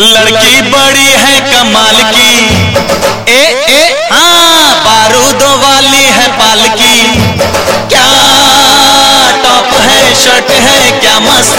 लड़की बड़ी है कमाल की। ए ए हाँ बारूद वाली है पालकी क्या टॉप है शर्ट है क्या मस्त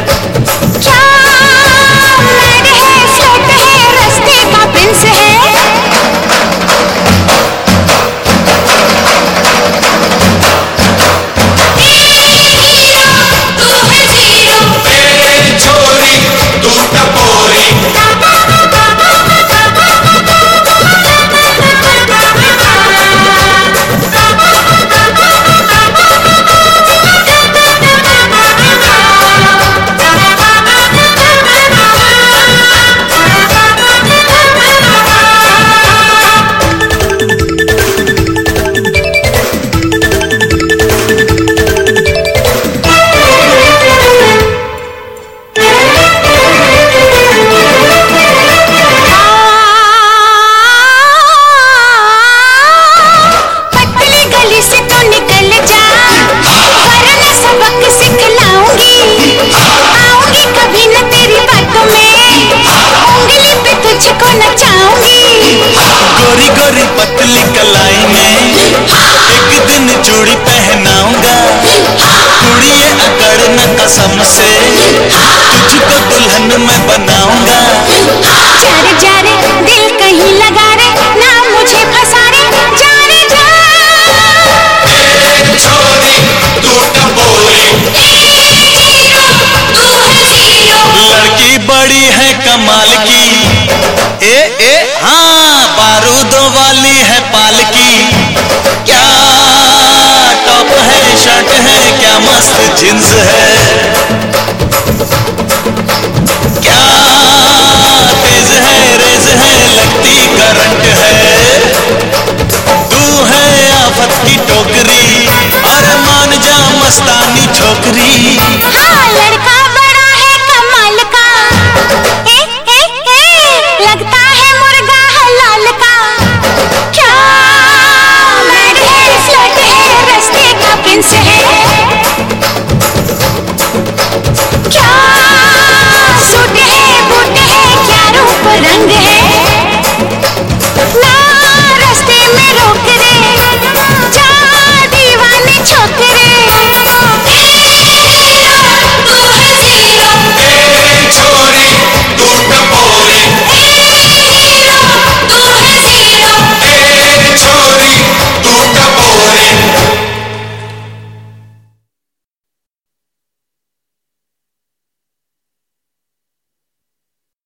एक दिन चूड़ी पहनाऊँगा। कुड़ी अकड़ न कसम से तुझको दुल्हन मैं बनाऊँगा। जिंस है ランゲ